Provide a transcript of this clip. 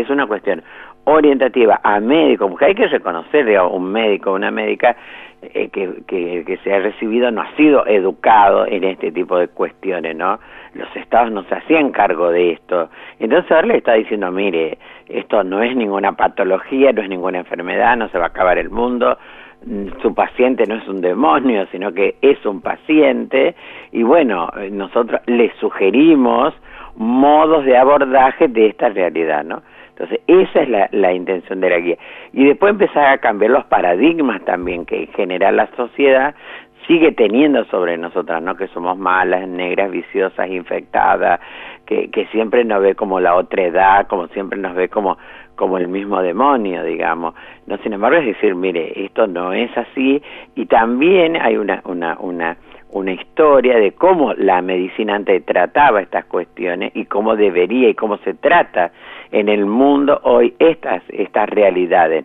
es una cuestión orientativa a médicos, porque hay que reconocer, digamos, un médico, una médica eh, que, que, que, se ha recibido no ha sido educado en este tipo de cuestiones, ¿no? Los estados no se hacían cargo de esto. Entonces ahora le está diciendo, mire, esto no es ninguna patología, no es ninguna enfermedad, no se va a acabar el mundo, mm, su paciente no es un demonio, sino que es un paciente, y bueno, nosotros le sugerimos modos de abordaje de esta realidad, ¿no? Entonces, esa es la, la, intención de la guía. Y después empezar a cambiar los paradigmas también que en general la sociedad sigue teniendo sobre nosotras, ¿no? Que somos malas, negras, viciosas, infectadas, que, que siempre nos ve como la otra edad, como siempre nos ve como, como el mismo demonio, digamos. No, sin embargo, es decir, mire, esto no es así y también hay una, una, una una historia de cómo la medicina antes trataba estas cuestiones y cómo debería y cómo se trata en el mundo hoy estas, estas realidades.